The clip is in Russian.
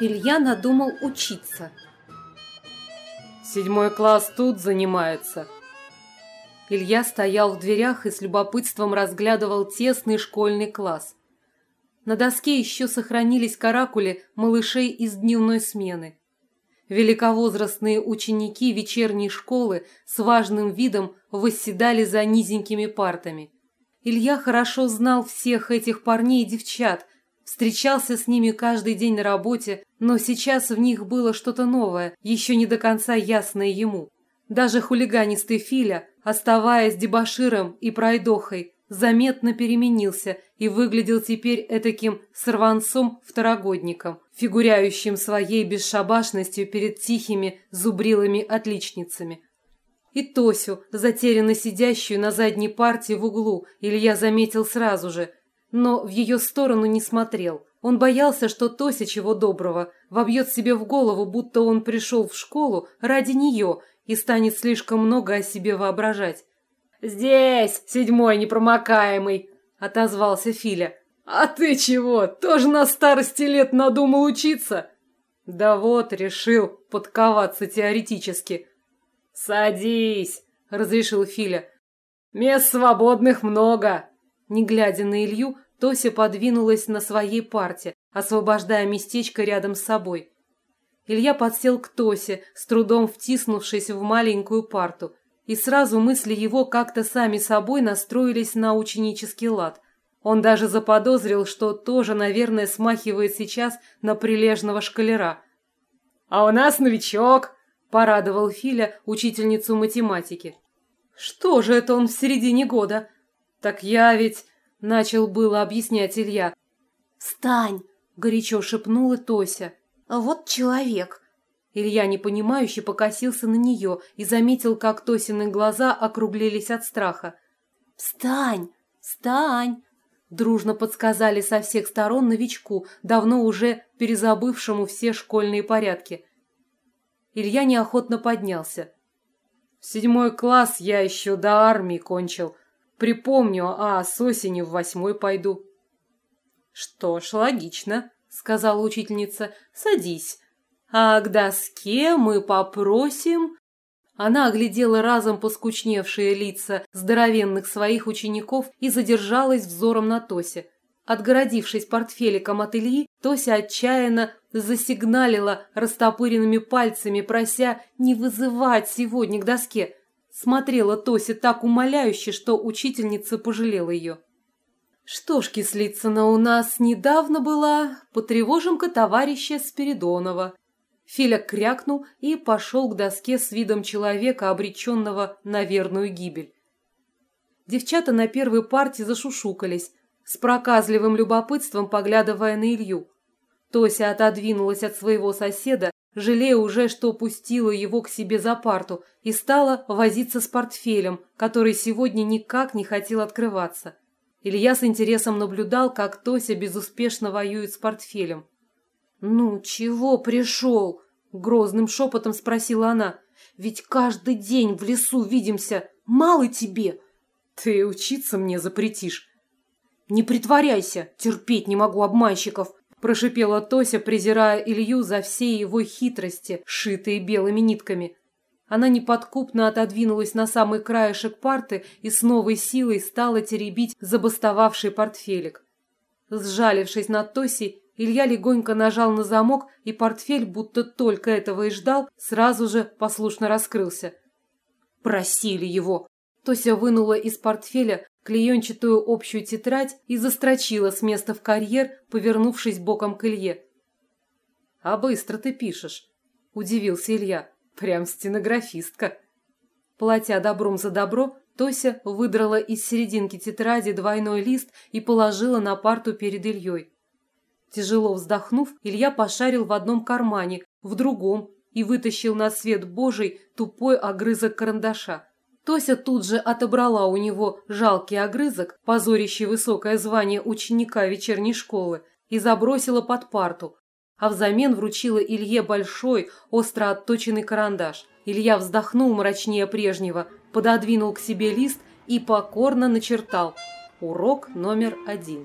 Илья надумал учиться. Седьмой класс тут занимается. Илья стоял в дверях и с любопытством разглядывал тесный школьный класс. На доске еще сохранились каракули малышей из дневной смены. Великовозрастные ученики вечерней школы с важным видом восседали за низенькими партами. Илья хорошо знал всех этих парней и девчат – Встречался с ними каждый день на работе, но сейчас в них было что-то новое, еще не до конца ясное ему. Даже хулиганистый Филя, оставаясь дебоширом и пройдохой, заметно переменился и выглядел теперь этаким сорванцом-второгодником, фигуряющим своей бесшабашностью перед тихими зубрилами-отличницами. И Тосю, затерянно сидящую на задней парте в углу, Илья заметил сразу же, но в ее сторону не смотрел. Он боялся, что Тося чего доброго вобьет себе в голову, будто он пришел в школу ради нее и станет слишком много о себе воображать. «Здесь, седьмой непромокаемый!» – отозвался Филя. «А ты чего, тоже на старости лет надумал учиться?» «Да вот, решил подковаться теоретически». «Садись!» – разрешил Филя. «Мест свободных много!» Не глядя на Илью, Тося подвинулась на своей парте, освобождая местечко рядом с собой. Илья подсел к Тосе, с трудом втиснувшись в маленькую парту, и сразу мысли его как-то сами собой настроились на ученический лад. Он даже заподозрил, что тоже, наверное, смахивает сейчас на прилежного шкалера. «А у нас новичок!» – порадовал Филя учительницу математики. «Что же это он в середине года?» «Так я ведь...» – начал было объяснять Илья. «Встань!» – горячо шепнула Тося. «Вот человек!» Илья непонимающе покосился на нее и заметил, как Тосины глаза округлились от страха. «Встань! Встань!» Дружно подсказали со всех сторон новичку, давно уже перезабывшему все школьные порядки. Илья неохотно поднялся. «В седьмой класс я еще до армии кончил», Припомню, а с осени в восьмой пойду. Что ж, логично, сказала учительница. Садись. А к доске мы попросим... Она оглядела разом поскучневшие лица здоровенных своих учеников и задержалась взором на Тосе. Отгородившись портфеликом от Ильи, Тося отчаянно засигналила растопыренными пальцами, прося не вызывать сегодня к доске. Смотрела Тося так умоляюще, что учительница пожалела ее. Что ж, Кислицына у нас недавно была, потревожим-ка товарища Спиридонова. Филя крякнул и пошел к доске с видом человека, обреченного на верную гибель. Девчата на первой партии зашушукались, с проказливым любопытством поглядывая на Илью. Тося отодвинулась от своего соседа жалея уже, что пустила его к себе за парту, и стала возиться с портфелем, который сегодня никак не хотел открываться. Илья с интересом наблюдал, как Тося безуспешно воюет с портфелем. «Ну, чего пришел?» – грозным шепотом спросила она. «Ведь каждый день в лесу видимся. Мало тебе!» «Ты учиться мне запретишь». «Не притворяйся, терпеть не могу обманщиков прошипела Тося, презирая Илью за все его хитрости, шитые белыми нитками. Она неподкупно отодвинулась на самый краешек парты и с новой силой стала теребить забастовавший портфелик. Сжалившись над Тосей, Илья легонько нажал на замок, и портфель, будто только этого и ждал, сразу же послушно раскрылся. «Просили его!» Тося вынула из портфеля клеенчатую общую тетрадь и застрочила с места в карьер, повернувшись боком к Илье. «А быстро ты пишешь», – удивился Илья. «Прям стенографистка». Платя добром за добро, Тося выдрала из серединки тетради двойной лист и положила на парту перед Ильей. Тяжело вздохнув, Илья пошарил в одном кармане, в другом и вытащил на свет Божий тупой огрызок карандаша. Тося тут же отобрала у него жалкий огрызок, позорящий высокое звание ученика вечерней школы, и забросила под парту, а взамен вручила Илье большой, остро отточенный карандаш. Илья вздохнул мрачнее прежнего, пододвинул к себе лист и покорно начертал «Урок номер один».